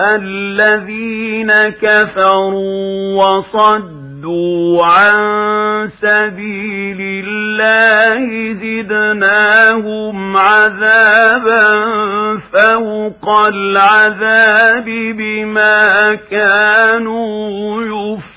الذين كفروا وصدوا عن سبيل الله زدناهم عذابا فوق العذاب بما كانوا يفسدون.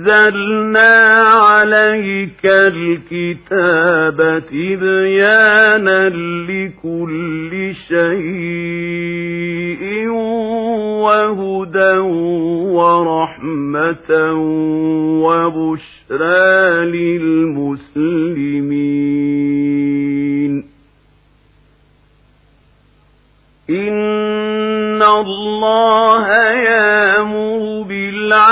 ونزلنا عليك الكتاب تبيانا لكل شيء وهدى ورحمة وبشرى للمسلمين.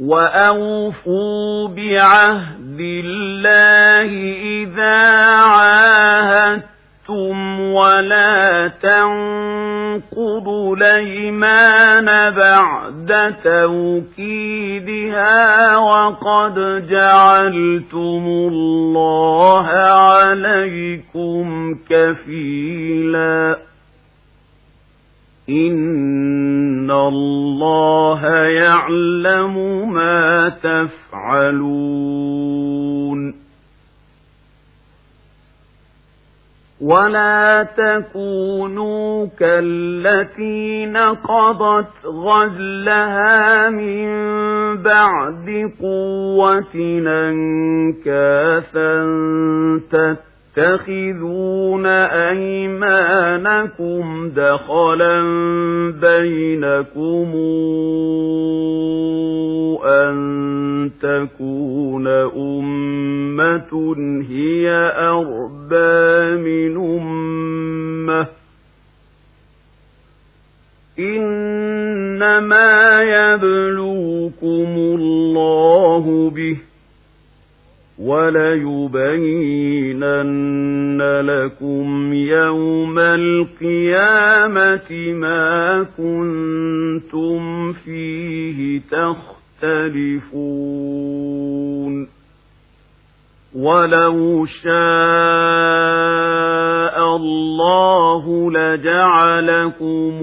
وأوفوا بعهد الله إذا عاهدتم ولا تنقضوا الأيمان بعد توكيدها وقد جعلتم الله عليكم كفيلا إن الله يعلم ما تفعلون ولا تكونوا كالتي نقضت غزلها من بعد قوة أنكاثا تتخذون أيمانكم دخلا بينكم أن تكون أمة هي أربى من أمة. إنما يبلوكم الله به وليبينن لكم يوم القيامة ما كنتم فيه تختلفون. ولو شاء الله لجعلكم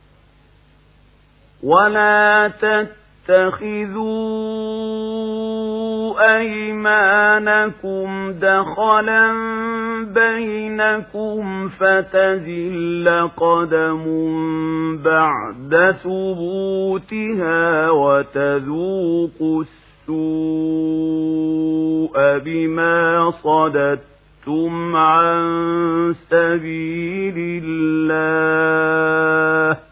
ولا تتخذوا أيمانكم دخلا بينكم فتزل قدم بعد ثبوتها وتذوقوا السوء بما صددتم عن سبيل الله